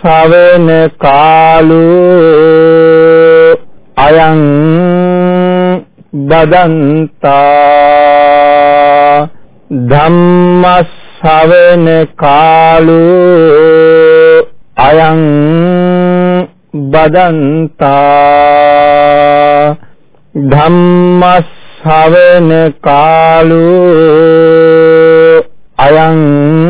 සවන කාලෝ අයං බදන්තා ධම්මස්සවන කාලෝ අයං බදන්තා ධම්මස්සවන කාලෝ අයං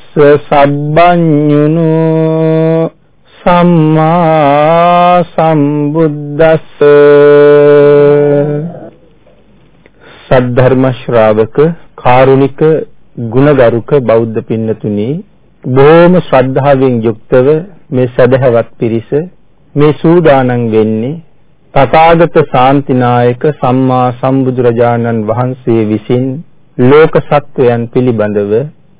සබ්බඤුනු සම්මා සම්බුද්දස්ස. සද්ධර්ම ශ්‍රාවක කාරුණික ගුණගරුක බෞද්ධ පින්නතුනි බොහොම ශ්‍රද්ධාවෙන් යුක්තව මේ සදහවත් පිරිස මේ සූදානම් වෙන්නේ තථාගත ශාන්තිනායක සම්මා සම්බුදුරජාණන් වහන්සේ විසින් ලෝක සත්වයන් පිළිබඳව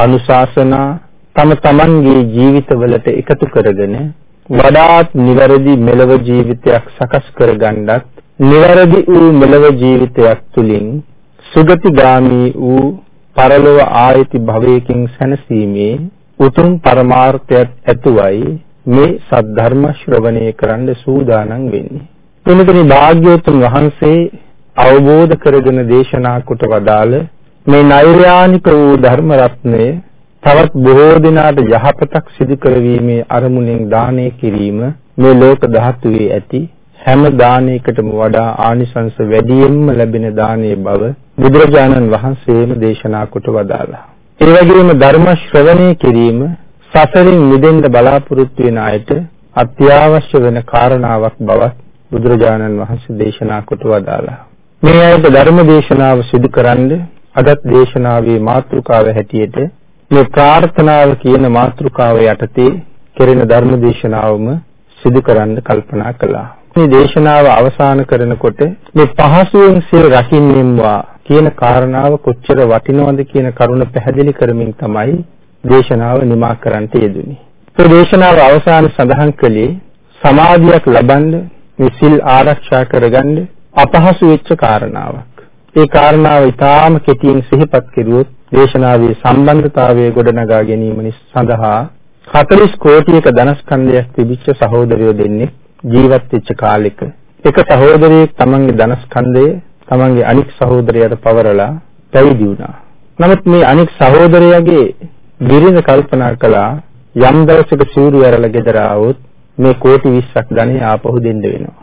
අනුශාසනා තම තමන්ගේ ජීවිතවලට එකතු කරගෙන වඩාත් නිවැරදි මෙලව ජීවිතයක් සකස් කරගන්නත් නිවැරදි වූ මෙලව ජීවිතයක් තුළින් සුගතිගාමී වූ පරලොව ආයති භවයකින් සැනසීමේ උතුම් පරමාර්ථයත් ඇතුවයි මේ සද්ධර්ම ශ්‍රවණය කරන්න සූදානම් වෙන්නේ. එනිදනි භාග්‍යවතුන් වහන්සේ අවබෝධ කරගෙන දේශනා කොට වදාළ මේ නෛර්යානික වූ ධර්ම රත්නය තවත් බොහෝ දිනාට යහපතක් සිදු කරවීමේ අරමුණෙන් දානය කිරීම මේ ලෝක ධාතුවේ ඇති හැම දානයකටම වඩා ආනිසංස වැඩියෙන්ම ලැබෙන දානයේ බව බුදුරජාණන් වහන්සේම දේශනා කොට වදාළා. ඒ වගේම ධර්ම ශ්‍රවණය කිරීම සසරින් මිදෙන්න බලාපොරොත්තු වෙන අයට අත්‍යවශ්‍ය වෙන කාරණාවක් බවත් බුදුරජාණන් වහන්සේ දේශනා කොට වදාළා. මේ අයට ධර්ම දේශනාව සිදු කරන්නේ අදත් දේශනාවේ මාතෘකාව හැටියට මේ ප්‍රාර්ථනාව කියන මාතෘකාව යටතේ කෙරෙන ධර්ම දේශනාවම සිදු කරන්න කල්පනා කළා. මේ දේශනාව අවසන් කරනකොට මේ පහසුවෙන් සිල් රකින්නෙම්වා කියන කාරණාව කොච්චර වටිනවද කියන කරුණ පැහැදිලි කරමින් තමයි දේශනාව නිමා කරන්නට යෙදුනේ. ඒ දේශනාව අවසාන සඳහන් කළේ සමාධියක් ලබන්න මේ සිල් ආරක්ෂා කරගන්න අපහසු වෙච්ච කාරණාවක්. ඒ කාරණාව ඊටාම කෙටියෙන් සිහිපත් කෙරුවොත් දේශනාවේ සම්බන්ධතාවය ගොඩනගා ගැනීම සඳහා 40 කෝටියක ධනස්කන්ධයක් තිබිච්ච සහෝදරයෝ දෙන්නේ ජීවත් වෙච්ච කාලෙක එක සහෝදරයෙක් තමන්ගේ ධනස්කන්ධය තමන්ගේ අනික් සහෝදරයාට පවරලා පැවිදි වුණා. නමුත් මේ අනික් සහෝදරයාගේ බිරිඳ කල්පනා කළා යම් දවසක සූර්ය ඇරලා ගෙදර ආවොත් මේ කෝටි 20ක් ධනෙ ආපහු දෙන්න වෙනවා.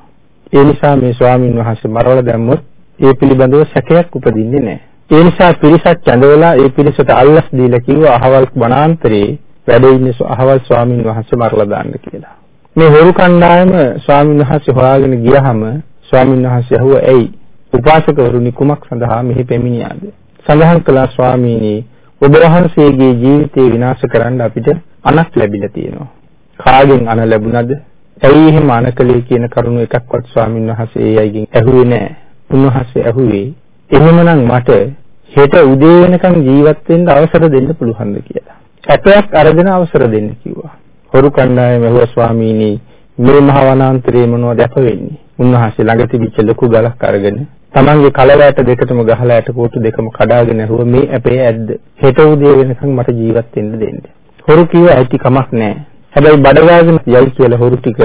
ඒ නිසා මේ ස්වාමින් වහන්සේ මරවල දැම්මොත් ඒ පිළිබඳව සැකයක් උපදින්නේ නැහැ. ඒ නිසා පිරිසක් ඇඳවලා ඒ පිරිසට අල්ලස් දීලා කිව්වා අහවල් වනාන්තරේ වැඩ ඉන්න අහවල් ස්වාමින් වහන්සේ මරලා දාන්න කියලා. මේ හොරු කණ්ඩායම ස්වාමින් වහන්සේ හොයාගෙන ගියහම ස්වාමින් වහන්සේ අහුවා ඇයි උපාසකවරුනි කුමක් සඳහා මෙහි පැමිණියාද? සඳහන් කළා ස්වාමීනි ඔබ වහන්සේගේ ජීවිතේ විනාශ කරන්න අපිට අනක් ලැබිලා තියෙනවා. කාගෙන් අන ලැබුණද? ඇයි එහෙම අනකලේ කියන කරුණු එකක්වත් ස්වාමින් වහන්සේ ඒ අයගෙන් ඇහුවේ නැහැ. උන්වහන්සේ ඇහුවේ එහෙමනම් මට හෙට උදේ වෙනකන් ජීවත් වෙන්න අවසර දෙන්න පුළුවන්ද කියලා. සැපයක් අරගෙන අවසර දෙන්න කිව්වා. හොරු කණ්ඩායම ඇහුවා ස්වාමීනි මේ මහ වනාන්තරයේ මොනවද අප වෙන්නේ? උන්වහන්සේ ළඟ තිබිච්ච ලොකු ගලක් අරගෙන තමන්ගේ කලවැට දෙකටම ගහලා ඇට කෝටු දෙකම කඩාගෙන ඇහුව මේ අපේ ඇද්ද හෙට උදේ වෙනකන් මට ජීවත් වෙන්න දෙන්න. හොරු කිව්ව ඇති කමක් නැහැ. හැබැයි බඩගාගෙන යයි කියලා හොරු ටික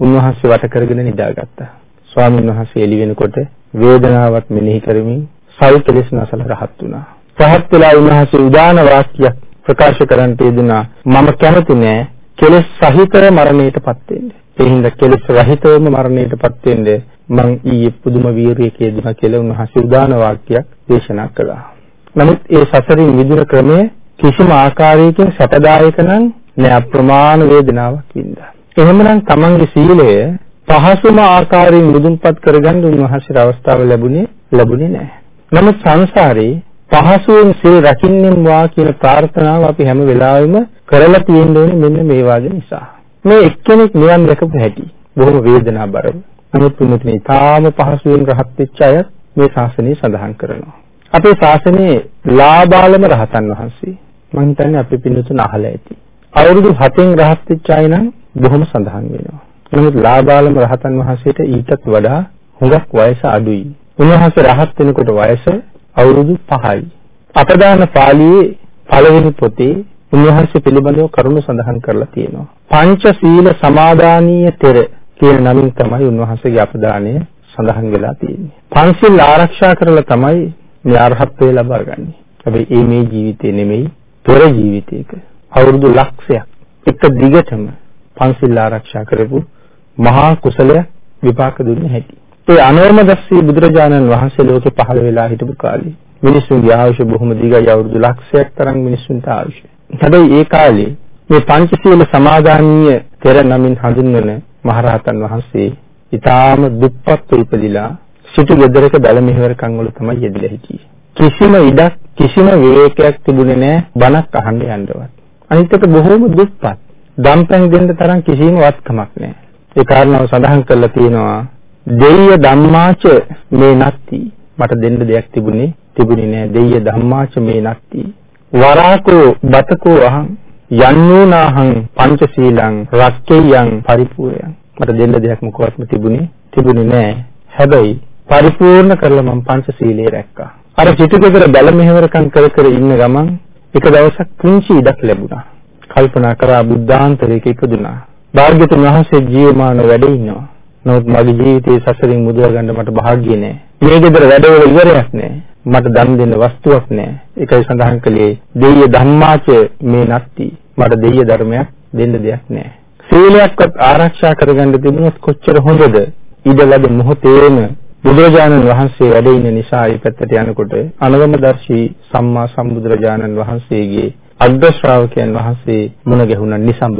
උන්වහන්සේ වට කරගෙන නිදාගත්තා. ස්වාමීන් වහන්සේ එළි වෙනකොට වේදනාවක් මෙනෙහි කරමින් සල් කෙලෙස් නැසල රහත් වුණා. රහත් වෙලා උන්වහන්සේ උදාන වාක්‍යයක් ප්‍රකාශ කරන්නට යෙදුනා. මම කැමති නෑ කෙලෙස් සහිතව මරණයටපත් වෙන්න. ඒ හින්දා කෙලෙස් රහිතවම මරණයටපත් වෙන්න මං ඊයේ පුදුම වීරියක යෙදුණා කියලා උන්වහන්සේ උදාන වාක්‍යයක් දේශනා කළා. නමුත් ඒ සසරින් මිදුණ ක්‍රමය කිසිම ආකාරයකින් සැපදායක නම් නෑ අප්‍රමාණ වේදනාවක් වින්දා. එහෙමනම් තමන්ගේ සීලය පහසුම ආකාරයෙන් මුදුන්පත් කරගන්න උන්වහන්සේට අවස්ථාව ලැබුණේ ලැබුණේ නැහැ. නමුත් සංසාරේ පහසුවෙන් සිල් රකින්නම් වා කියන ප්‍රාර්ථනාව අපි හැම වෙලාවෙම කරලා තියෙන්න ඕනේ මෙන්න මේ වාගේ නිසා. මේ එක්කෙනෙක් නිවන් දැකපු හැටි බොහොම වේදනාබරව. නමුත් තුමුතුනි තාම පහසුවෙන් රහත් වෙච්ච අය මේ ශාසනය සඳහන් කරනවා. අපේ ශාසනයේ ලාබාලම රහතන් වහන්සේ මම හිතන්නේ අපි පින්නතුන් අහලා ඇති. අවුරුදු 7න් රහත් වෙච්ච අය නම් බොහොම සඳහන් වෙනවා. නමුත් ලාබාලම රහතන් වහන්සේට ඊටත් වඩා හුඟක් වයස අඩුයි. උන්වහන්සේ රහත් වෙනකොට වයස අවුරුදු 5යි. අපදාන පාළියේ පළවෙනි පොතේ උන්වහන්සේ පිළිබඳව කරුණු සඳහන් කරලා තියෙනවා. පංච සීල සමාදානීය තෙර කියන නමින් තමයි උන්වහන්සේගේ අපදානය සඳහන් වෙලා තියෙන්නේ. පංචශීල ආරක්ෂා කරලා තමයි මේ අරහත්ත්වය ලබා ගන්නෙ. හැබැයි මේ ජීවිතේ නෙමෙයි පෙර ජීවිතයක අවුරුදු ලක්ෂයක් එක දිගටම පංචශීල ආරක්ෂා කරපු මහා කුසලයක් විපාක දුන්නේ හැටි. ඒ අනෝමදස්සී බුදුරජාණන් වහන්සේ ලෝකේ පහළ වෙලා හිටපු කාලේ මිනිස්සුන්ගේ ආයුෂ බොහොම දිගයි අවුරුදු ලක්ෂයක් තරම් මිනිස්සුන්ට ආයුෂ. හැබැයි ඒ කාලේ මේ පංචශීල සමාදානීය තෙර නමින් හඳුන්වන මහරහතන් වහන්සේ ඊටාම දුප්පත් ඉපදිලා සිටු ගෙදරක බැල මෙහෙවරකම් වල තමයි යෙදিলা හිටියේ. කිසිම ඉඩක් කිසිම විවේකයක් තිබුණේ නැහැ බණක් අහන්න යන්නවත්. අනිත් එක බොහොම දුප්පත්. දම්පැන් දෙන්න තරම් කිසිම වත්කමක් නැහැ. ඒ කාරණාව සඳහන් කරලා තියෙනවා. දෙය්‍ය ධම්මාච මේ නැත්ති. මට දෙන්න දෙයක් තිබුණේ තිබුණේ නෑ. දෙය්‍ය ධම්මාච මේ නැත්ති. වරාකෝ බතකෝ අහං යන්නෝනාහං පංචශීලං රක්කේයං පරිපූර්ණං මට දෙන්න දෙයක් මොකවත්ම තිබුණේ තිබුණේ නෑ. හැබැයි පරිපූර්ණ කරලා මම පංචශීලයේ රැක්කා. අර චිතකතර බැල මෙහෙවරකම් කර කර ඉන්න ගමන් එක දවසක් පුංචි ඉඩක් ලැබුණා. කල්පනා කරා බුද්ධාන්තරයක ඉපදුනා භාග්‍යතුන් වහන්සේ ජීවමාන වැඩ ඉන්නවා නමුත් මගේ ජීවිතයේ සසරින් මුදව ගන්න මට භාග්‍ය නෑ. මේ ගෙදර වැඩවල ඉවරයක් නෑ. මට දන් දෙන්න වස්තුවක් නෑ. ඒකයි සඳහන් කළේ දෙය ධම්මාච මේ නැත්ති. මට දෙය ධර්මයක් දෙන්න දෙයක් නෑ. සීලයක්වත් ආරක්ෂා කරගන්න තිබුණොත් කොච්චර හොඳද? ඊදලද මොහොතේම බුදුරජාණන් වහන්සේ වැඩ ඉන්න නිසා ඒ පැත්තට යනකොට අනවමදර්ශී සම්මා සම්බුදුරජාණන් වහන්සේගේ අග්‍ර ශ්‍රාවකයන් වහන්සේ මුණ ගැහුණා නිසඹ.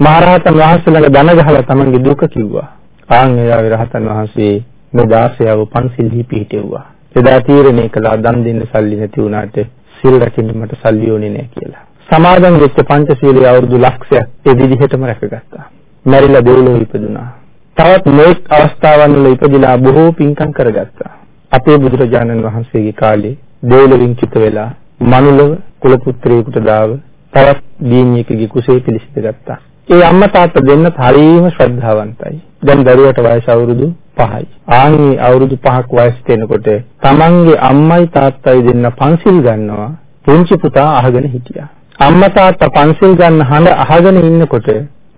මහරහතන් වහන්සේ ළඟ දන ගහලා තමන්ගේ දුක කිව්වා. ආන් එයාගේ රහතන් වහන්සේ මේ 16ව පන්සිල්හි පිහිටෙව්වා. එදා තීරණය කළා දන් දෙන්න සල්ලි නැති වුණාට සිල් රකින්න මට සල්ලි ඕනේ නැහැ කියලා. සමාදන් වෙච්ච පංචශීලයේ අවුරුදු ලක්ෂයක් ඒ විදිහටම රැකගත්තා. මැරිලා දෙව්ලොව ඉපදුනා. තවත් මේක් අවස්ථාවන් වල ඉපදිලා බොහෝ පින්කම් කරගත්තා. අපේ බුදුරජාණන් වහන්සේගේ කාලේ දෙව්ලොවින් චුත වෙලා මනුලව කුල පුත්‍රයෙකුට දාව තවත් දීනියෙකුගේ කුසේ පිළිසිඳ ගත්තා. ඒ අම්මා තාත්තා දෙන්න හරිම ශ්‍රද්ධාවන්තයි. දැන් දරුවට වයස අවුරුදු 5යි. ආන්ගේ අවුරුදු 5ක් වයස වෙනකොට තමන්ගේ අම්මයි තාත්තයි දෙන්න පන්සිල් ගන්නවා. පුංචි පුතා අහගෙන හිටියා. අම්මා තාත්තා පන්සිල් ගන්න හඬ අහගෙන ඉන්නකොට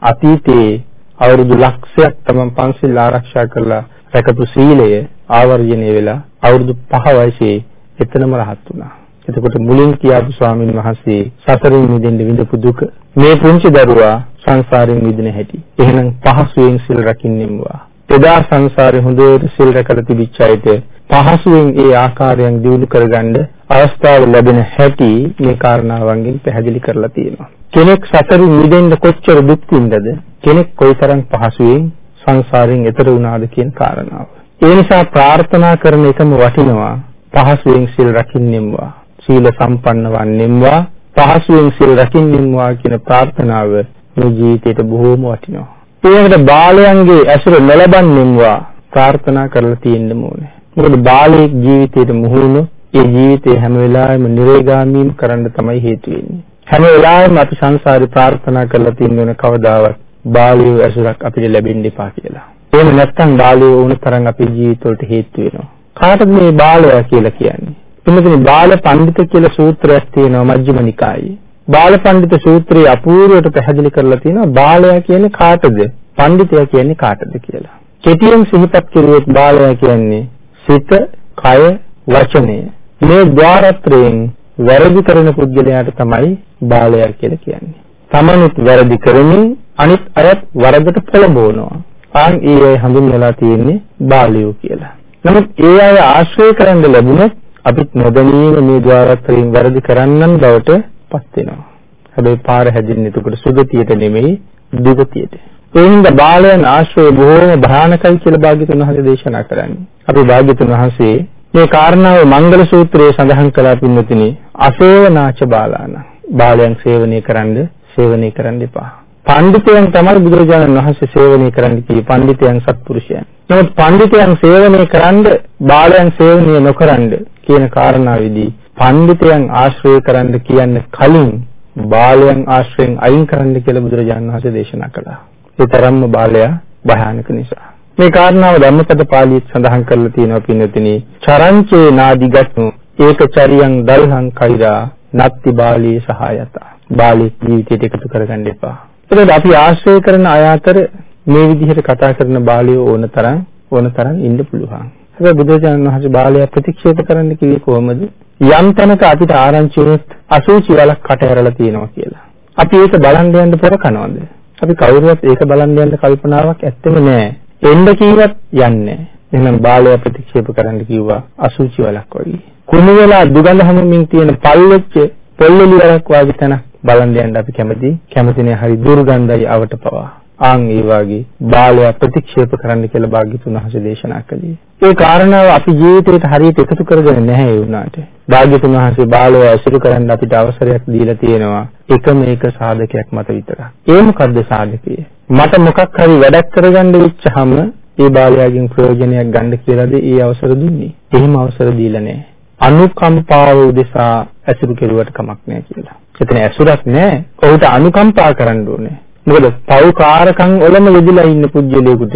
අතීතයේ අවුරුදු ලක්ෂයක් තමන් පන්සිල් ආරක්ෂා කරලා රැකපු සීලය ආවර්ජනය වෙලා අවුරුදු 5 වයසේ එතනම රහත් වුණා. එතකොට මුලින් කියාපු ස්වාමින් වහන්සේ සසරින් මිදෙන්න විඳපු දුක මේ පුංචි දරුවා සංසාරයෙන් මිදෙන හැටි. එහෙනම් පහසුවෙන් සිල් රකින්නෙම්වා. එදා සංසාරේ හොඳට සිල් රැකලා තිබිච්ච අයට පහසුවෙන් ඒ ආකාරයෙන් දියුණු කරගන්න අවස්ථාව ලැබෙන හැටි මේ කාරණාවන්ගෙන් පැහැදිලි කරලා තියෙනවා. කෙනෙක් සසරින් මිදෙන්න කොච්චර දුක් විඳද කෙනෙක් කොයිතරම් පහසුවෙන් සංසාරයෙන් එතර වුණාද කියන කාරණාව. ඒ නිසා ප්‍රාර්ථනා කරන එකම වටිනවා පහසුවෙන් සිල් රකින්නෙම්වා. සීල සම්පන්න වන්නෙම්වා. පහසුවෙන් සිල් රකින්නෙම්වා කියන ප්‍රාර්ථනාව මේ ජීවිතේට බොහෝම වටිනවා. ඊළඟට බාලයන්ගේ ඇසුර නොලබන්නෙම්වා ප්‍රාර්ථනා කරලා තියෙන්න ඕනේ. මොකද බාලයේ ජීවිතයට මුහුණු ඒ ජීවිතේ හැම වෙලාවෙම නිරේගාමීම් කරන්න තමයි හේතු වෙන්නේ. හැම වෙලාවෙම අපි සංසාරේ ප්‍රාර්ථනා කරලා තියෙන ඕන කවදාවත් බාලයේ ඇසුරක් අපිට ලැබෙන්න එපා කියලා. එහෙම නැත්නම් බාලයේ වුණ තරම් අපේ ජීවිතවලට හේතු වෙනවා. කාටද මේ බාලයා කියලා කියන්නේ? එතනදී බාල පඬිත කියලා සූත්‍රයක් තියෙනවා මජ්ක්‍ධිම නිකායේ. බාලපඬිත සූත්‍රයේ අපූර්වයට පැහැදිලි කරලා තියෙනවා බාලයා කියන්නේ කාටද? පඬිතයා කියන්නේ කාටද කියලා. කෙටියෙන් සිහිපත් කරුවොත් බාලයා කියන්නේ සිත, කය, වචනය. මේ ద్వාරත්‍රයෙන් වැරදි කරන පුද්ගලයාට තමයි බාලයා කියලා කියන්නේ. තමනුත් වැරදි කරමින් අනිත් අයත් වරදට පොළඹවනවා. ආන් ඒ අය හඳුන්වලා තියෙන්නේ බාලයෝ කියලා. නමුත් ඒ අය ආශ්‍රය කරන් ලැබුණොත් අපිත් නොදැනීම මේ ద్వාරත්‍රයෙන් වැරදි කරන්නන් බවට පත් වෙනවා. හැබැයි පාර හැදින්නේ එතකොට සුගතියට නෙමෙයි දුගතියට. ඒ හින්දා බාලයන් ආශ්‍රය බොහෝම භයානකයි කියලා භාග්‍යතුන් වහන්සේ දේශනා කරන්නේ. අපි භාග්‍යතුන් වහන්සේ මේ කාරණාව මංගල සූත්‍රයේ සඳහන් කළා පින්නතිනි අසේවනාච බාලාන. බාලයන් සේවනය කරන්න සේවනය කරන්න එපා. පඬිතයන් තමයි බුදුරජාණන් වහන්සේ සේවනය කරන්න කිව්වේ පඬිතයන් සත්පුරුෂයන්. නමුත් පඬිතයන් සේවනය කරන්න බාලයන් සේවනය නොකරන්න කියන කාරණාවේදී පඬිතයන් ආශ්‍රය කරන්න කියන්න කලින් බාලයන් ආශ්‍රයෙන් අයින් කරන්න කියලා බුදුරජාණන් වහන්සේ දේශනා කළා. ඒ තරම්ම බාලයා භයානක නිසා. මේ කාරණාව ධම්මපද පාළියේ සඳහන් කරලා තියෙනවා පින්වතුනි. චරංචේ නාදිගත්තු ඒකචරියං දල්හං කෛරා නත්ති බාලී සහායත. බාලී ජීවිතයට එකතු කරගන්න එපා. ඒකද අපි ආශ්‍රය කරන අය අතර මේ විදිහට කතා කරන බාලියෝ ඕන තරම් ඕන තරම් ඉන්න පුළුවන්. හැබැයි බුදුරජාණන් වහන්සේ බාලයා ප්‍රතික්ෂේප කරන්න කිව්වේ කොහොමද? යම් තැනක අපිට ආරංචි වුණොත් අසුචි වලක් කට ඇරලා තියෙනවා කියලා. අපි ඒක බලන් යන්න පෙර කනවද? අපි කවුරුවත් ඒක බලන් යන්න කල්පනාවක් ඇත්තෙම නැහැ. එන්න කීවත් යන්නේ එහෙනම් බාලය ප්‍රතික්ෂේප කරන්න කිව්වා අසුචි වලක් වගේ. කුණු වෙලා දුගඳ හැමමින් තියෙන පල්ලෙච්ච පොල්ලෙලි වලක් වගේ තැන බලන් යන්න අපි කැමති. කැමති නෑ හරි දුර්ගන්ධයි අවට පවා. ආන් ඒ වාගේ බාලය ප්‍රතික්ෂේප කරන්න කියලා භාග්‍යතුන් වහන්සේ දේශනා කළේ. ඒ කාරණාව අපි ජීවිතේට හරියට එකතු කරගෙන නැහැ ඒ වුණාට. භාග්‍යතුන් වහන්සේ බාලය අසුරු කරන්න අපිට අවසරයක් දීලා තියෙනවා. එකම එක සාධකයක් මත විතරක්. ඒ මොකද්ද සාධකය? මට මොකක් හරි වැඩක් කරගන්න වෙච්චහම ඒ බාලයාගෙන් ප්‍රයෝජනයක් ගන්න කියලාද ඒ අවසර දුන්නේ. එහෙම අවසර දීලා නැහැ. අනුකම්පාව උදෙසා ඇසුරු කෙරුවට කමක් නැහැ කියලා. එතන ඇසුරක් නැහැ. ඔහුට අනුකම්පා කරන්න ඕනේ. මොකද පව්කාරකම් වලම යෙදලා ඉන්න පුජ්‍යලයකට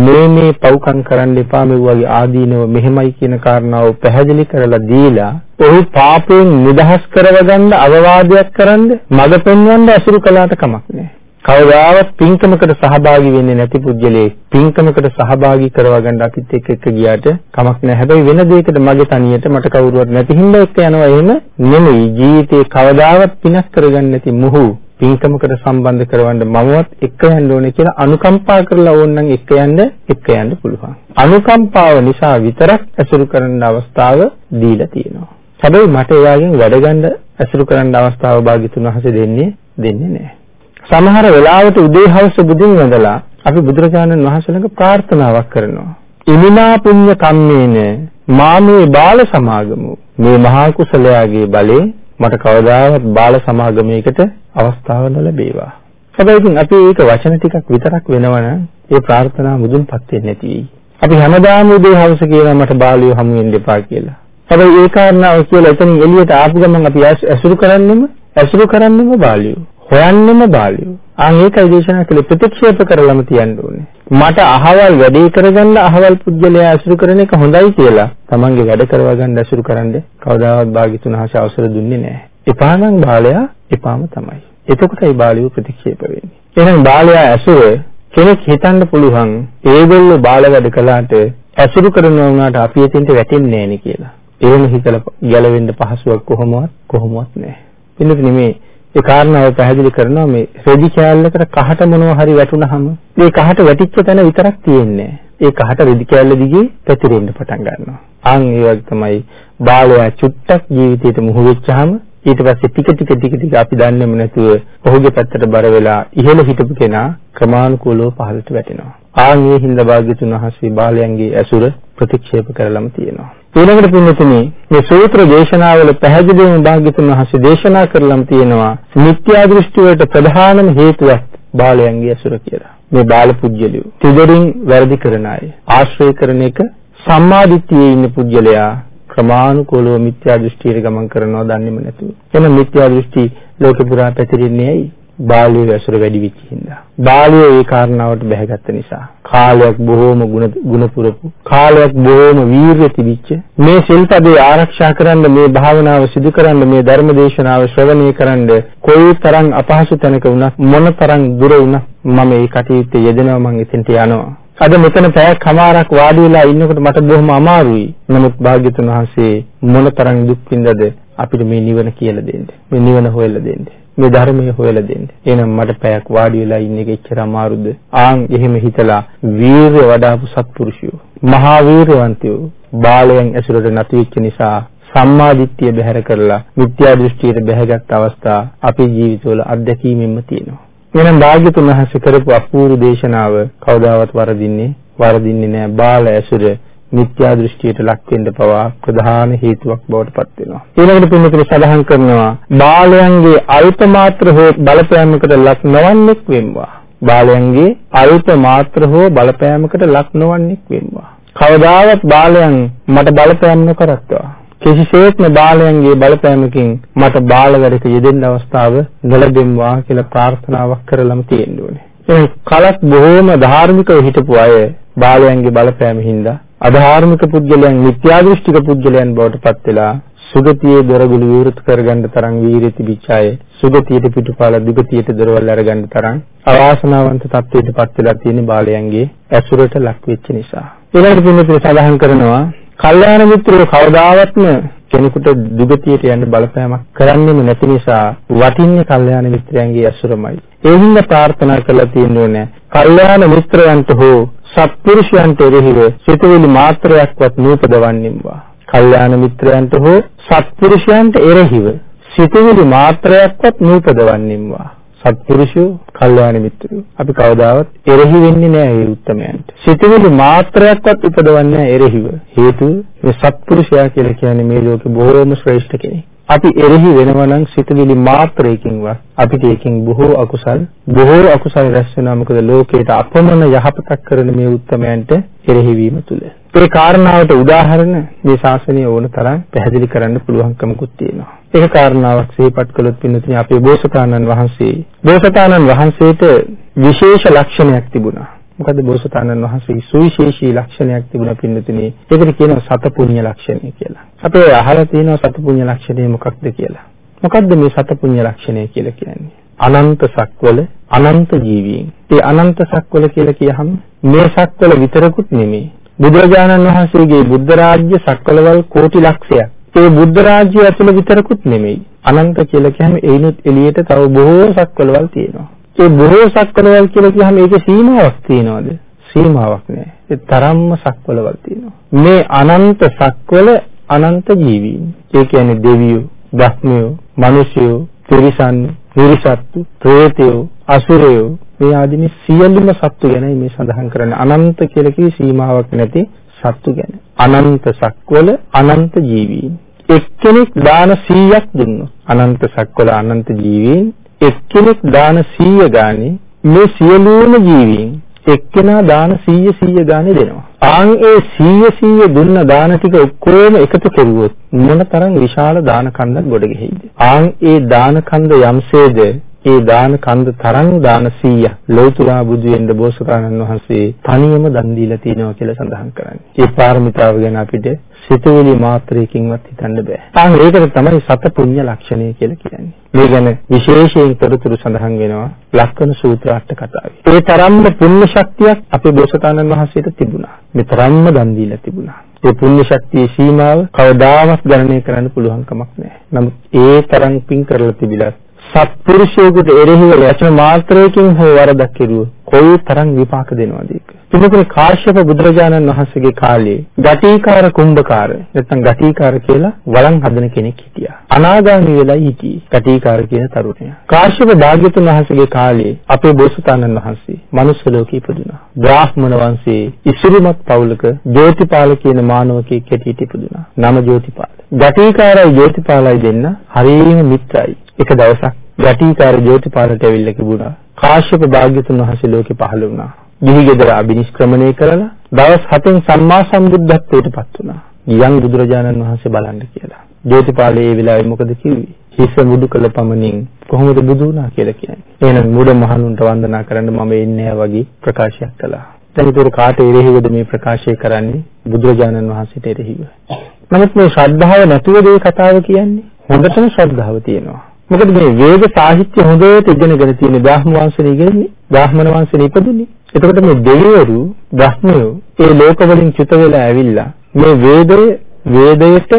මේ මේ පව්කම් කරන්න එපා මේ වගේ ආදීනව මෙහෙමයි කියන කාරණාව පැහැදිලි කරලා දීලා ඔහු පාපයෙන් නිදහස් කරවගන්න අවවාදයක් කරන්න මඟ පෙන්වන්න අසුරු කළාට කමක් නැහැ. කවදාවත් පින්කමකට සහභාගී වෙන්නේ නැති පුජ්‍යලේ පින්කමකට සහභාගී කරවගන්න අපිත් එක්ක එක්ක ගියාට කමක් නැහැ. හැබැයි වෙන දෙයකට මගේ තනියට මට කවුරුවත් නැති හින්දා එක්ක යනවා එහෙම නෙමෙයි. ජීවිතේ කවදාවත් පිනස් කරගන්න නැති මුහු පින්කමකට සම්බන්ධ කරවන්න මමවත් එක්ක යන්න ඕනේ කියලා අනුකම්පා කරලා ඕනනම් එක්ක යන්න එක්ක යන්න පුළුවන්. අනුකම්පාව නිසා විතරක් ඇසුරු කරන්න අවස්ථාව දීලා තියෙනවා. හැබැයි මට එයාගෙන් වැඩ ගන්න ඇසුරු කරන්න අවස්ථාව භාග්‍යතුන් වහන්සේ දෙන්නේ දෙන්නේ නැහැ. සමහර වෙලාවට උදේ හවස බුදුන් වඳලා අපි බුදුරජාණන් වහන්සේ ළඟ ප්‍රාර්ථනාවක් කරනවා. ඉමිනා පුඤ්ඤ කම්මේන මාමේ බාල සමාගමු මේ මහා කුසලයාගේ බලේ මට කවදාවත් බාල සමාගමයකට අවස්ථාව නොලැබේවා. හැබැයි ඉතින් අපි ඒක වචන ටිකක් විතරක් වෙනවනම් ඒ ප්‍රාර්ථනා මුදුන්පත් වෙන්නේ නැති වෙයි. අපි හැමදාම උදේ හවස කියනවා මට බාලියෝ හමු වෙන්න එපා කියලා. හැබැයි ඒ කාරණාව කියලා එතනින් එළියට ආපු ගමන් අපි ඇසුරු කරන්නෙම ඇසුරු කරන්නෙම බාලියෝ. හොයන්නෙම බාලියෝ. ආන් ඒකයි දේශනා කළේ ප්‍රතික්ෂේප කරලම තියන්න ඕනේ. මට අහවල් වැඩේ කරගන්න අහවල් පුද්ගලයා ඇසුරු කරන එක හොඳයි කියලා තමන්ගේ වැඩ කරවා ගන්න ඇසුරු කරන්නේ කවදාවත් භාග්‍යතුන් හාස අවසර දුන්නේ නැහැ. එපා නම් බාලයා එපාම තමයි. එතකොටයි බාලියෝ ප්‍රතික්ෂේප වෙන්නේ. එහෙනම් බාලයා ඇසුර කෙනෙක් හිතන්න පුළුවන් ඒගොල්ලෝ බාල වැඩ කළාට ඇසුරු කරනවා වුණාට අපි එතෙන්ට වැටෙන්නේ නැහැ කියලා. එහෙම හිතලා ගැලවෙන්න පහසුවක් කොහොමවත් කොහොමවත් නැහැ. පිළිතුරු මේ ඒ කාරණාව පැහැදිලි කරනවා මේ රෙදි කෑල්ලකට කහට මොනවා හරි වැටුනහම මේ කහට වැටිච්ච තැන විතරක් තියෙන්නේ ඒ කහට රෙදි කෑල්ල දිගේ පැතිරෙන්න පටන් ගන්නවා. ආන් ඒ වගේ තමයි බාලයා චුට්ටක් ජීවිතයට මුහු වෙච්චාම ඊට පස්සේ ටික ටික ටික ටික අපි දන්නේම නැතුව ඔහුගේ පැත්තට බර වෙලා ඉහළ හිටපු කෙනා ක්‍රමානුකූලව පහළට වැටෙනවා. ආන් මේ හින්දා භාග්‍යතුන් වහන්සේ බාලයන්ගේ ඇසුර ප්‍රතික්ෂේප කරලම තියෙනවා. ඊළඟට පින්නතුනි මේ සූත්‍ර දේශනාවල පැහැදිලිවම භාග්‍යතුන් වහන්සේ දේශනා කරලම් තියෙනවා මිත්‍යා දෘෂ්ටි වලට ප්‍රධානම හේතුවක් බාලයන්ගේ ඇසුර කියලා. මේ බාල පුජ්‍යලියු. තිදරින් වැරදි කරන අය ආශ්‍රය කරන එක සම්මාදිට්ඨියේ ඉන්න පුජ්‍යලයා ක්‍රමානුකූලව මිත්‍යා දෘෂ්ටියට ගමන් කරනවා දන්නේම නැතුව. එන මිත්‍යා දෘෂ්ටි ලෝක පුරා පැතිරෙන්නේ ඇයි? බාලයේ ඇසුර වැඩි වෙච්ච හින්දා. බාලයේ ඒ කාරණාවට බැහැගත්ත නිසා කාලයක් බොහෝම ගුණ පුරපු කාලයක් බොහෝම වීරිය තිබිච්ච මේ සිල්පදේ ආරක්ෂා කරන්න මේ භාවනාව සිදු කරන්න මේ ධර්ම දේශනාව ශ්‍රවණය කරන්න කොයි තරම් අපහසු තැනක වුණත් මොන තරම් දුර වුණත් මම මේ කටයුත්තේ යෙදෙනවා මම එතනට යනවා අද මෙතන පැයක් කමාරක් වාඩි වෙලා ඉන්නකොට මට බොහොම අමාරුයි. නමුත් භාග්‍යතුන් වහන්සේ මොනතරම් දුක් විඳද අපිට මේ නිවන කියලා දෙන්නේ. මේ නිවන හොයලා දෙන්නේ. මේ ධර්මය හොයලා දෙන්න. එහෙනම් මට පැයක් වාඩි වෙලා ඉන්න එක එච්චර අමාරුද? ආන් එහෙම හිතලා වීරිය වඩාපු සත්පුරුෂයෝ, මහා වීරවන්තයෝ බාලයන් ඇසුරට නැති වෙච්ච නිසා සම්මාදිට්ඨිය බැහැර කරලා මිත්‍යා දෘෂ්ටියට බැහැගත් අවස්ථා අපේ ජීවිතවල අත්දැකීමෙන්ම තියෙනවා. එහෙනම් භාග්‍යතුන් වහන්සේ කරපු අපූර්ව දේශනාව කවදාවත් වරදින්නේ වරදින්නේ නැහැ. බාල ඇසුර මිත්‍යා දෘෂ්ටියට ලක් වෙන්න පවා ප්‍රධාන හේතුවක් බවට පත් වෙනවා. ඊළඟට පින්නතුනි සඳහන් කරනවා බාලයන්ගේ අල්ප මාත්‍ර හෝ බලපෑමකට ලක් නොවන්නෙක් වෙම්වා. බාලයන්ගේ අල්ප මාත්‍ර හෝ බලපෑමකට ලක් නොවන්නෙක් වෙම්වා. කවදාවත් බාලයන් මට බලපෑම් නොකරත්වා. කිසිසේත්ම බාලයන්ගේ බලපෑමකින් මට බාල වැඩක යෙදෙන්න අවස්ථාව නොලැබෙම්වා කියලා ප්‍රාර්ථනාවක් කරලම තියෙන්න ඕනේ. ඒ කලක් බොහෝම ධාර්මිකව හිටපු අය බාලයන්ගේ බලපෑම හින්දා අධාර්මික පුද්ගලයන් මිත්‍යා දෘෂ්ටික පුද්ගලයන් බවට පත් වෙලා සුගතියේ දොරගුළු විවෘත කරගන්න තරම් වීරිය තිබිච්ච අය සුගතියට පිටුපාල දුගතියට දොරවල් අරගන්න තරම් අවාසනාවන්ත තත්ත්වයට පත් වෙලා තියෙන බාලයන්ගේ ඇසුරට ලක් වෙච්ච නිසා. ඊළඟට පින්නතුන් සඳහන් කරනවා කල්යාණ මිත්‍රයෝ කවදාවත්ම කෙනෙකුට දුගතියට යන්න බලපෑමක් කරන්නෙම නැති නිසා වටින්නේ කල්යාණ මිත්‍රයන්ගේ ඇසුරමයි. ඒ හින්දා ප්‍රාර්ථනා කළා තියෙන්නේ කල්යාණ මිත්‍රයන්ට හෝ සත්පුරුෂයන්ට එරෙහිව සිතවිලි මාත්‍රයක්වත් නූපදවන්නෙම්වා. කල්යාණ මිත්‍රයන්ට හෝ සත්පුරුෂයන්ට එරෙහිව සිතවිලි මාත්‍රයක්වත් නූපදවන්නෙම්වා. සත්පුරුෂයෝ කල්යාණ මිත්‍රයෝ අපි කවදාවත් එරෙහි වෙන්නේ නැහැ ඒ උත්තරමයන්ට. සිතවිලි මාත්‍රයක්වත් උපදවන්නේ එරෙහිව. හේතුව මේ සත්පුරුෂයා කියලා කියන්නේ මේ ලෝකේ බොහෝම ශ්‍රේෂ්ඨ කෙනෙක්. අපි එරෙහි වෙනවා නම් සිතවිලි මාත්‍රයකින්වත් අපිට ඒකෙන් බොහෝ අකුසල් බොහෝ අකුසල් රැස් වෙනවා මොකද ලෝකයට අපමණ යහපතක් කරන මේ උත්තරමයන්ට එරෙහි වීම තුල. ඒ කාරණාවට උදාහරණ මේ ශාසනය ඕන තරම් පැහැදිලි කරන්න පුළුවන්කමකුත් තියෙනවා. ඒක කාරණාවක් සිහිපත් කළොත් පින්නතුනි අපේ බෝසතාණන් වහන්සේ බෝසතාණන් වහන්සේට විශේෂ ලක්ෂණයක් තිබුණා. මොකද බෝසතාණන් වහන්සේගේ සුවිශේෂී ලක්ෂණයක් තිබුණා පින්නතුනි. ඒකට කියනවා සතපුඤ්ඤ ලක්ෂණය කියලා. අපේ අහලා තියෙනවා සතපුඤ්ඤ ලක්ෂණය මොකක්ද කියලා. මොකද්ද මේ සතපුඤ්ඤ ලක්ෂණය කියලා කියන්නේ? අනන්ත සක්වල අනන්ත ජීවීන්. ඒ අනන්ත සක්වල කියලා කියහම මේ සක්වල විතරකුත් නෙමෙයි. බුදුරජාණන් වහන්සේගේ බුද්ධ රාජ්‍ය සක්වලවල් කෝටි ලක්ෂයක්. ඒ බුද්ධ රාජ්‍ය ඇතුළ විතරකුත් නෙමෙයි. අනන්ත කියලා කියන්නේ ඒනුත් එළියට තව බොහෝ සක්වලවල් තියෙනවා. ඒ බොහෝ සක්වලවල් කියලා කියහම ඒකේ සීමාවක් තියනවද? සීමාවක් නැහැ. ඒ තරම්ම සක්වලවල් තියෙනවා. මේ අනන්ත සක්වල අනන්ත ජීවීන්. ඒ කියන්නේ දෙවියෝ, බ්‍රහ්මයෝ, මිනිසයෝ, තිරිසන්, නිරිසත්තු, ප්‍රේතයෝ, අසුරයෝ මේ ආදී සියලුම සත්තු ගැනයි මේ සඳහන් කරන්නේ. අනන්ත කියලා කිසි සීමාවක් නැති සත්තු ගැන. අනන්ත සක්වල අනන්ත ජීවීන්. එක්කෙනෙක් දාන 100ක් දුන්නොත් අනන්ත සක්වල අනන්ත ජීවීන් එක්කෙනෙක් දාන 100 ගානේ මේ සියලුම ජීවීන් එක්කෙනා දාන 100 100 ගානේ දෙනවා. ආන් ඒ 100 100 දුන්න දාන ටික ඔක්කොම එකතු කරුවොත් මොනතරම් විශාල දාන කන්දක් ගොඩ ගෙහෙයිද? ආන් ඒ දාන කන්ද යම්සේද ඒ දාන කන්ද තරම් දාන 100 ලෞතුරා බුදු වෙන්න බෝසතාණන් වහන්සේ තනියම දන් දීලා තියෙනවා කියලා සඳහන් කරන්නේ. ඒ පාරමිතාව ගැන අපිට සිතුවිලි මාත්‍රයකින්වත් හිතන්න බෑ. ආන් ඒකට තමයි සත පුඤ්ඤ ලක්ෂණය කියලා කියන්නේ. මේ ගැන විශේෂයෙන් තොරතුරු සඳහන් වෙනවා ලක්කන සූත්‍ර අට කතාවේ. ඒ තරම්ම පුණ්‍ය ශක්තියක් අපේ බෝසතාණන් වහන්සේට තිබුණා. මේ තරම්ම දන් දීලා තිබුණා. ඒ පුණ්‍ය ශක්තියේ සීමාව කවදාවත් ගණනය කරන්න පුළුවන් කමක් නැහැ. නමුත් ඒ තරම් පින් කරලා තිබිලා සත්පුරුෂයෙකුට එරෙහිව වචන මාත්‍රයකින් හෝ වරදක් කෙරුවොත් කොයි තරම් විපාක දෙනවද ඒක. එතකොට කාශ්‍යප බුදුරජාණන් වහන්සේගේ කාලේ ගටිකාර කුම්භකාර නැත්නම් ගටිකාර කියලා වළං හදන කෙනෙක් හිටියා. අනාගාමී වෙලා හිටියේ ගටිකාර කියන තරුණයා. කාශ්‍යප භාග්‍යතුන් වහන්සේගේ කාලේ අපේ බෝසතාණන් වහන්සේ මනුස්ස ලෝකෙ ඉපදුනා. බ්‍රාහ්මණ වංශයේ ඉසිරිමත් පවුලක ජෝතිපාල කියන මානවකෙක් හැටියට ඉපදුනා. නම ජෝතිපාල. ගටිකාරයි ජෝතිපාලයි දෙන්න හරියම මිත්‍රයි. එක දවසක් ගටිකාර ජෝතිපාලට ඇවිල්ලා කිව්වා කාශ්‍යප භාග්‍යතුන් වහන්සේ ලෝකෙ පහළ වුණා. ගිහි ගෙදර අබිනිෂ්ක්‍රමණය කරලා දවස් 7න් සම්මා සම්බුද්ධත්වයට පත් වුණා. යම් බුදුරජාණන් වහන්සේ බලන්න කියලා. ජෝතිපාලේ ඒ වෙලාවේ මොකද කිව්වේ? හිස මුඩු කළ පමණින් කොහොමද බුදු වුණා කියලා කියන්නේ. එහෙනම් මුඩ මහණුන්ට වන්දනා කරන්න මම එන්නේ වගේ ප්‍රකාශයක් කළා. දැන් ඒක කාට එරෙහිවද මේ ප්‍රකාශය කරන්නේ? බුදුරජාණන් වහන්සේට එරෙහිව. නමුත් මේ ශ්‍රද්ධාව නැතුව දේ කතාව කියන්නේ හොඳටම ශ්‍රද්ධාව තියෙනවා. මොකද මේ වේද සාහිත්‍ය හොඳට ඉගෙනගෙන තියෙන බ්‍රාහ්ම වංශනේ ඉගෙනන්නේ බ්‍රාහ්මණ වංශනේ ඉපදුනේ. එතකොට මේ දෙවිවරු බ්‍රහ්මයෝ ඒ ලෝකවලින් චුත වෙලා ඇවිල්ලා මේ වේදය වේදයට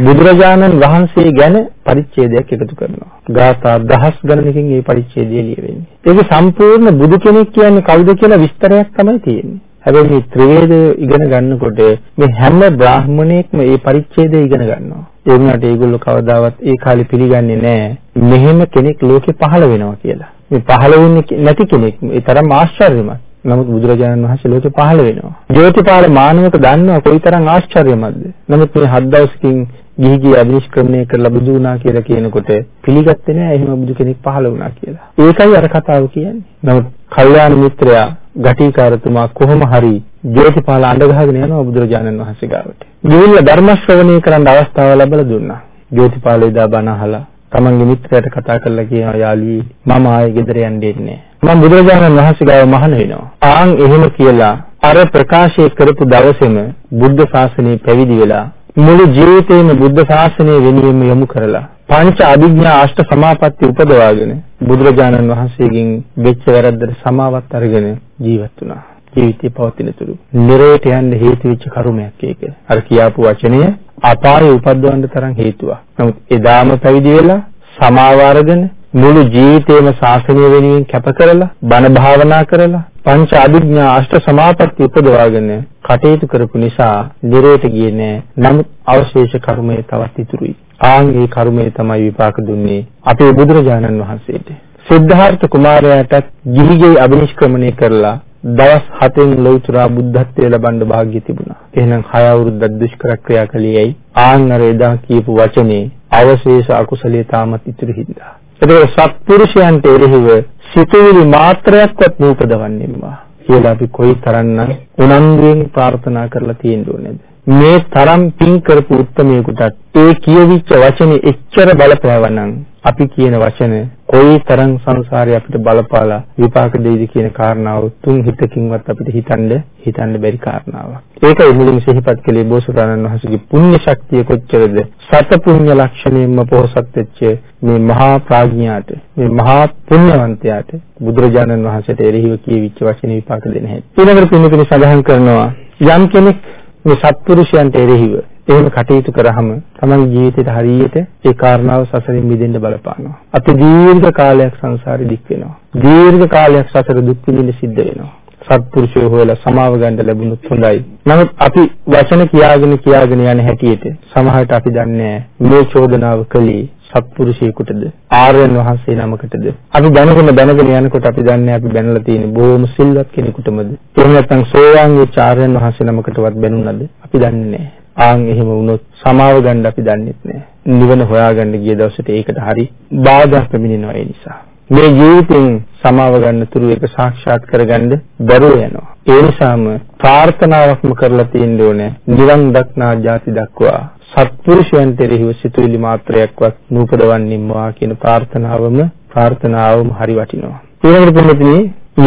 බුදුරජාණන් වහන්සේ ගැන පරිච්ඡේදයක් එකතු කරනවා. ගාථා දහස් ගණනකින් මේ පරිච්ඡේදය ලියවෙන්නේ. ඒක සම්පූර්ණ බුදු කෙනෙක් කියන්නේ කවුද කියලා විස්තරයක් තමයි තියෙන්නේ. හැබැයි මේ ත්‍රිවේද ඉගෙන ගන්නකොට මේ හැම බ්‍රාහ්මණයෙක්ම මේ පරිච්ඡේදය ඉගෙන ගන්නවා. ඒ වුණාට ඒගොල්ලෝ කවදාවත් ඒ කාලේ පිළිගන්නේ නැහැ මෙහෙම කෙනෙක් ලෝකේ පහළ වෙනවා කියලා. මේ පහළ වෙන්නේ නැති කෙනෙක් ඒ තරම් ආශ්චර්යමත්. නමුත් බුදුරජාණන් වහන්සේ ලෝකේ පහළ වෙනවා. ජෝතිපාල මානවක දන්නවා කොයිතරම් ආශ්චර්යමත්ද. නමුත් මේ හත් දවසකින් ගිහි ගිය අභිනිෂ්ක්‍රමණය කරලා බුදු වුණා කියලා කියනකොට පිළිගත්තේ නෑ එහෙම බුදු කෙනෙක් පහළ වුණා කියලා. ඒකයි අර කතාව කියන්නේ. නමුත් කල්යාණ මිත්‍රයා ගටිකාරතුමා කොහොම හරි ජෝතිපාල අඬ ගහගෙන යනවා බුදුරජාණන් වහන්සේ ගාවට. ගිහිල්ලා ධර්ම ශ්‍රවණය කරන්න අවස්ථාව ලැබලා දුන්නා. ජෝතිපාල එදා බණ අහලා තමන්ගේ මිත්‍රයාට කතා කරලා කියනවා යාළුවී මම ආයේ ගෙදර යන්න දෙන්නේ මම බුදුරජාණන් වහන්සේ ගාව මහාන වෙනවා. ආන් එහෙම කියලා අර ප්‍රකාශය කරපු දවසේම බුද්ධ ශාසනය පැවිදි වෙලා මුළු ජීවිතේම බුද්ධ ශාසනය වෙනුවෙන් යොමු කරලා පංච අභිඥා අෂ්ට සමාපatti උපදවාගෙන බුදුරජාණන් වහන්සේගෙන් වෙච්ච වැරද්දට සමාවත් අරගෙන ජීවත් වුණා. ජීවිතේ පවතින තුරු. නිරේට යන්න හේතු වෙච්ච කරුමයක් ඒක. අර කියාපු වචනය අපායේ උපද්දවන්න තරම් හේතුවක්. නමුත් එදාම පැවිදි වෙලා සමාව අරගෙන මුළු ජීවිතේම ශාසනය වෙනුවෙන් කැප කරලා බණ භාවනා කරලා පංච අභිඥා අෂ්ට සමාපatti උපදවාගෙන කටයුතු කරපු නිසා නිරේට ගියේ නෑ. නමුත් අවශේෂ කර්මය තවත් ඉතුරුයි. ආන් ඒ කර්මය තමයි විපාක දුන්නේ අපේ බුදුරජාණන් වහන්සේට. සිද්ධාර්ථ කුමාරයාටත් ගිහිගේ අභිනිෂ්ක්‍රමණය කරලා දවස් 7න් ලෞතර බුද්ධත්වයේ ලබන්න වාග්ය තිබුණා. එහෙනම් 6 අවුරුද්දක් දුෂ්කර ක්‍රියා කළේයි ආන් අර එදා කියපු වචනේ අවශේෂ අකුසලයේ තාමත් ඉතුරු හින්දා. ඒකෝ සත්පුරුෂයන්ට එරෙහිව සිතුවිලි මාත්‍රයක්වත් නූපදවන්නේම්මා කියලා අපි කොයි තරම්නම් උනන්දුවෙන් ප්‍රාර්ථනා කරලා තියෙන්න ඕනේද? මේ තරම් පින් කරපු උත්මයෙකුට ඒ කියවිච්ච වචනේ එච්චර බලපෑවනම් අපි කියන වචන කොයි තරම් සංසාරේ අපිට බලපාලා විපාක දෙයිද කියන කාරණාව තුන් හිතකින්වත් අපිට හිතන්න හිතන්න බැරි කාරණාවක්. ඒකයි මුලින් සිහිපත් කළේ බෝසතාණන් වහන්සේගේ පුණ්‍ය ශක්තිය කොච්චරද? සත පුණ්‍ය ලක්ෂණයෙන්ම පොහොසත් වෙච්ච මේ මහා ප්‍රඥාට මේ මහා පුණ්‍යවන්තයාට බුදුරජාණන් වහන්සේට එරෙහිව කියවිච්ච වචන විපාක දෙන හැටි. ඊළඟට පින්තුනි සඳහන් කරනවා යම් කෙනෙක් මේ සත්පුරුෂයන්ට එරෙහිව එහෙම කටයුතු කරාම තමන්ගේ ජීවිතේට හරියට ඒ කාරණාව සසරින් මිදෙන්න බලපානවා. අපි දීර්ඝ කාලයක් සංසාරේ දික් වෙනවා. දීර්ඝ කාලයක් සසර දුක් විඳින්න සිද්ධ වෙනවා. සත්පුරුෂයෝ හොයලා සමාව ගන්න ලැබුණොත් හොඳයි. නමුත් අපි වචන කියාගෙන කියාගෙන යන හැටියට සමහරට අපි දන්නේ මේ චෝදනාව කළේ සත්පුරුෂයෙකුටද ආර්යයන් වහන්සේ නමකටද අපි දැනගෙන දැනගෙන යනකොට අපි දන්නේ අපි බැනලා තියෙන බොහොම සිල්වත් කෙනෙකුටමද එහෙම නැත්නම් සෝවාන් වෙච්ච ආර්යයන් වහන්සේ නමකටවත් බැනුණාද අපි දන්නේ නැහැ ආන් එහෙම වුණොත් සමාව ගන්න අපි දන්නෙත් නෑ. නිවන හොයාගන්න ගිය දවසට ඒකට හරි බාධා පැමිණෙනවා ඒ නිසා. මේ ජීවිතෙන් සමාව ගන්න තුරු ඒක සාක්ෂාත් කරගන්න බැරුව යනවා. ඒ නිසාම ප්‍රාර්ථනාවක්ම කරලා තියෙන්න ඕනේ. නිවන් දක්නා ජාති දක්වා සත්පුරුෂයන්ට එරෙහිව සිතුවිලි මාත්‍රයක්වත් නූපදවන්නිම්වා කියන ප්‍රාර්ථනාවම ප්‍රාර්ථනාවම හරි වටිනවා. ඊළඟට පිළිතුරු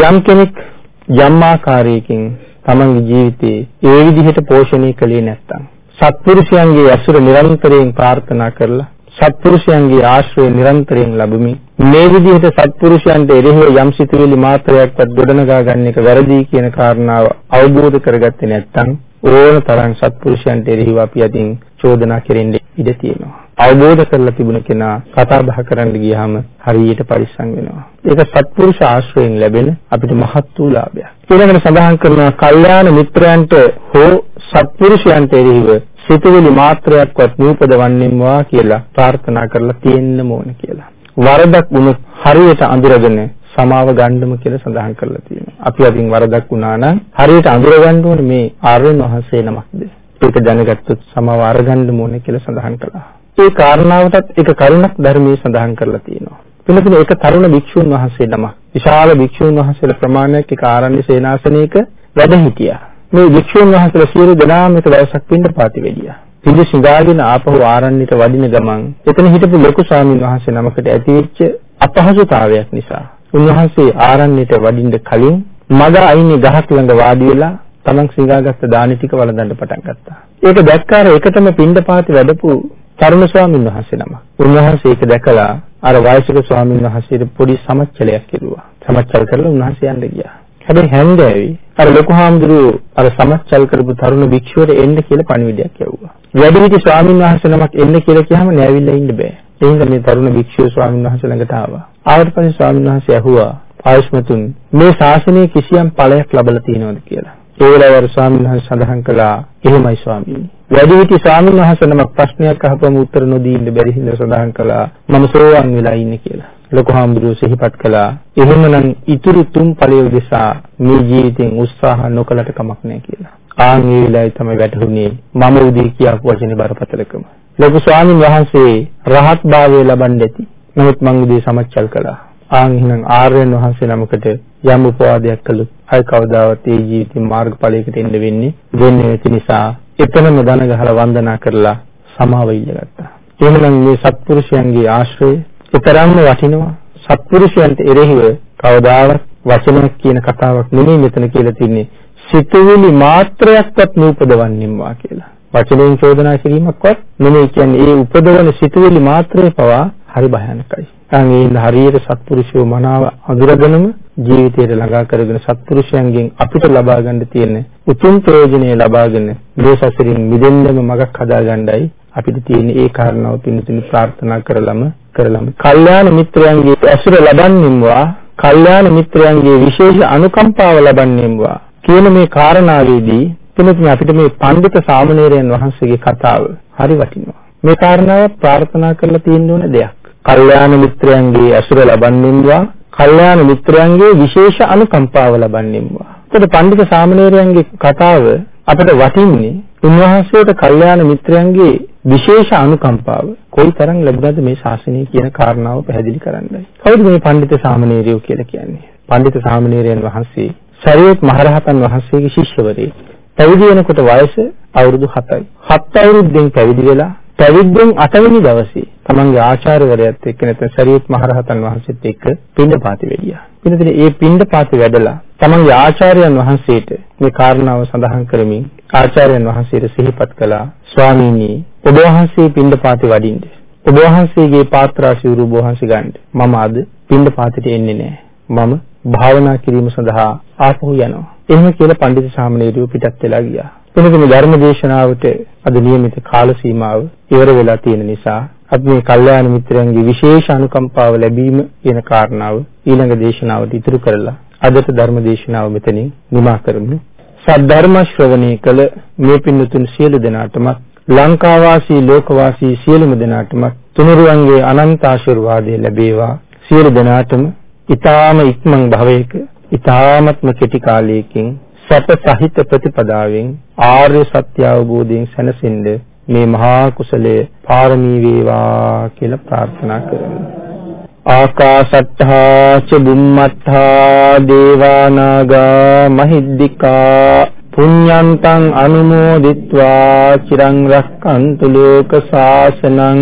යම් කෙනෙක් යම් ආකාරයකින් තමන්ගේ ජීවිතේ ඒ විදිහට පෝෂණය කළේ නැත්නම් සත්පුරුෂයන්ගේ ඇසුර නිරන්තරයෙන් ප්‍රාර්ථනා කරලා සත්පුරුෂයන්ගේ ආශ්‍රය නිරන්තරයෙන් ලැබෙමින් මේ විදිහට සත්පුරුෂයන්ට එරෙහිව යම් සිතුවිලි මාත්‍රයක්වත් ගොඩනගා ගන්න එක වැරදි කියන කාරණාව අවබෝධ කරගත්තේ නැත්නම් ඕන තරම් සත්පුරුෂයන්ට එරෙහිව අපි අදින් චෝදනා කෙරෙන්න ඉඩ තියෙනවා. අවබෝධ කරලා තිබුණ කෙනා කතා බහ කරන්න ගියාම හරියට පරිස්සම් වෙනවා. ඒක සත්පුරුෂ ආශ්‍රයෙන් ලැබෙන අපිට මහත් වූ ලාභයක්. ඊළඟට සඳහන් කරනවා කල්යාණ මිත්‍රයන්ට හෝ සත්පුරුෂයන්ට එරෙහිව සිතුවිලි මාත්‍රයක්වත් නූපදවන්නෙම්වා කියලා ප්‍රාර්ථනා කරලා තියෙන්න ඕන කියලා. වරදක් වුණොත් හරියට අඳුරගෙන සමාව ගන්නම කියලා සඳහන් කරලා තියෙනවා. අපි අදින් වරදක් වුණා නම් හරියට අඳුර ගන්න ඕනේ මේ ආර්යන වහන්සේ නමක්ද. ඒක දැනගත්තොත් සමාව අරගන්න ඕනේ කියලා සඳහන් කළා. ඒ කාරණාවටත් එක කරුණක් ධර්මයේ සඳහන් කරලා තියෙනවා. වෙනතුනේ ඒක තරුණ භික්ෂුන් වහන්සේ නමක්. විශාල භික්ෂුන් වහන්සේලා ප්‍රමාණයක් ඒ ආරණ්‍ය සේනාසනයක වැඩ හිටියා. මේ වික්ෂුන් වහන්සේලා සියලු දෙනාම එක දවසක් පින්ඳ පාති වෙලියා. පිඳ සිඟාගෙන ආපහු ආරණ්‍යට වඩින ගමන් එතන හිටපු ලොකු ස්වාමීන් වහන්සේ නමකට ඇතිවෙච්ච අපහසුතාවයක් නිසා උන්වහන්සේ ආරණ්‍යට වඩින්න කලින් මග අයිනේ ගහක් ළඟ වාඩි වෙලා තමන් සිඟාගත්ත දානි ටික වළඳන්න පටන් ගත්තා. ඒක දැක්කාර එකටම පින්ඳ පාති වැඩපු තරුණ ස්වාමීන් වහන්සේ නම. උන්වහන්සේ ඒක දැකලා අර වයසක ස්වාමීන් වහන්සේට පොඩි සමච්චලයක් කෙරුවා. සමච්චල් කරලා උන්වහන්සේ යන්න ගියා. හැබැයි හැන්දෑවි අර ලොකු හාමුදුරුවෝ අර සමච්චල් කරපු තරුණ භික්ෂුවට එන්න කියලා පණිවිඩයක් යවුවා. වැඩිහිටි ස්වාමීන් වහන්සේ නමක් එන්න කියලා කියහම නෑවිල්ලා ඉන්න බෑ. ඒ හින්දා මේ තරුණ භික්ෂුව ස්වාමීන් වහන්සේ ළඟට ආවා. ආවට පස්සේ ස්වාමීන් වහන්සේ ඇහුවා ආයුෂ්මතුන් මේ ශාසනයේ කිසියම් ඵලයක් ලැබලා තියෙනවද කියලා. ඒ වෙලාවට ස්වාමීන් වහන්සේ සඳහන් කළා එහෙමයි ස්වාමීනි. වැඩිහිටි ස්වාමීන් වහන්සේ නමක් ප්‍රශ්නයක් අහපම උත්තර නොදී ඉන්න බැරි හින්දා සඳහන් කළා මම සෝවන් වෙලා ඉන්නේ කියලා. ලොකු හාමුදුරුවෝ සිහිපත් කළා එහෙමනම් ඉතුරු තුන් ඵලය උදෙසා මේ ජීවිතෙන් උත්සාහ නොකලට කමක් නැහැ කියලා. ආන් ඒ වෙලාවේ තමයි වැටහුනේ මම උදේ කියපු වචනේ බරපතලකම. ලොකු ස්වාමීන් වහන්සේ රහත් භාවය ලබන්න ඇති. නමුත් මං උදේ සමච්චල් කළා. ආන් එහෙනම් ආර්යයන් වහන්සේ නමකට යම් උපවාදයක් කළොත් අය කවදාවත් ඒ ජීවිතේ මාර්ගඵලයකට එන්න වෙන්නේ දෙන්නේ නැති නිසා එතනම දන ගහලා වන්දනා කරලා සමාව ඉල්ලගත්තා. එහෙනම් මේ සත්පුරුෂයන්ගේ ආශ්‍රය ඒතරම්ම වටිනවා සත්පුරුෂයන්ට එරෙහිව කවදාවත් වචනයක් කියන කතාවක් නෙමෙයි මෙතන කියලා තින්නේ සිතුවිලි මාත්‍රයක්වත් නූපදවන්නෙම්වා කියලා. වචනයෙන් චෝදනා කිරීමක්වත් නෙමෙයි කියන්නේ ඒ උපදවන සිතුවිලි මාත්‍රේ පවා හරි භයානකයි. දැන් ඒ හරියට සත්පුරුෂයෝ මනාව අඳුරගෙනම ජීවිතයට ළඟා කරගෙන සත්පුරුෂයන්ගෙන් අපිට ලබා ගන්න තියෙන උතුම් ප්‍රයෝජනය ලබාගෙන මේ සසරින් මිදෙන්නම මගක් හදාගන්නයි අපිට තියෙන ඒ කාරණාව පිණිසින් ප්‍රාර්ථනා කරලම කරලම කල්යාණ මිත්‍රයන්ගේ ඇසුර ලබන්නෙම්වා කල්යාණ මිත්‍රයන්ගේ විශේෂ අනුකම්පාව ලබන්නෙම්වා කියන මේ කාරණාවේදී පිළිතුරු අපිට මේ පඬිත සාමණේරයන් වහන්සේගේ කතාව හරි වටිනවා. මේ කාරණාව ප්‍රාර්ථනා කරලා තියෙන්න ඕන දෙයක්. කල්යාණ මිත්‍රයන්ගේ ඇසුර ලබන්නෙම්වා කල්යාණ මිත්‍රයන්ගේ විශේෂ අනුකම්පාව ලබන්නෙම්වා. එතකොට පඬිත සාමණේරයන්ගේ කතාව අපිට වටින්නේ උන්වහන්සේට කල්යාණ මිත්‍රයන්ගේ විශේෂ අනුකම්පාව කොයිතරම් ලැබුණාද මේ ශාසනය කියන කාරණාව පැහැදිලි කරන්නයි. කවුද මේ පඬිත සාමණේරයෝ කියලා කියන්නේ? පඬිත සාමණේරයන් වහන්සේ සරියුත් මහරහතන් වහන්සේගේ ශිෂ්‍යවරයෙක්. පැවිදි වෙනකොට වයස අවුරුදු 7යි. 7 අවුරුද්දෙන් පැවිදි වෙලා පැවිද්දෙන් 8 වෙනි දවසේ තමන්ගේ ආචාර්යවරයාත් එක්ක නැත්නම් සරියුත් මහරහතන් වහන්සේත් එක්ක පින්ඩපාති වැඩියා. පින්දනේ ඒ පින්ඩපාති වැඩලා තමන්ගේ ආචාර්යයන් වහන්සේට මේ කාරණාව සඳහන් කරමින් ආචාර්යයන් වහන්සේට සිහිපත් කළා ස්වාමීනි ඔබ වහන්සේ පින්ඩපාති වඩින්න. ඔබ වහන්සේගේ පාත්‍රා සිවුරු ඔබ වහන්සේ ගන්න. මම අද පින්ඩපාතට එන්නේ නැහැ. මම භාවනා කිරීම සඳහා ආපහු යනවා. එහෙම කියලා පඬිතු සාමණේරයෝ පිටත් වෙලා ගියා. එනකම ධර්ම දේශනාවට අද નિયમિત කාල සීමාව ඉවර වෙලා තියෙන නිසා අපි මේ කල්යාණ මිත්‍රයන්ගේ විශේෂ අනුකම්පාව ලැබීම කියන කාරණාව ඊළඟ දේශනාවට ඉතුරු කරලා අදට ධර්ම දේශනාව මෙතනින් නිමා කරමු. සද්ධර්ම ශ්‍රවණය කළ මේ පින්නතුන් සියලු දෙනාටම ලංකාවාසී ලෝකවාසී සියලුම දෙනාටම තුනුරුවන්ගේ අනන්ත ආශිර්වාදය ලැබේවා. සියලු දෙනාටම ඊ타ම ඉක්මන් භවයක ඊ타මත්ම කෙටි කාලයකින් සැප සහිත ප්‍රතිපදාවෙන් ආර්ය සත්‍ය අවබෝධයෙන් සැනසෙන්න මේ මහා කුසලය පාරමී වේවා කියලා ප්‍රාර්ථනා කරමු. ආකාශත්තා ච බුම්මත්තා දේවානාගා මහිද්దికා පුඤ්ඤන්තං අනුමෝදිත්වා චිරං රක්칸තු ලෝක සාසනං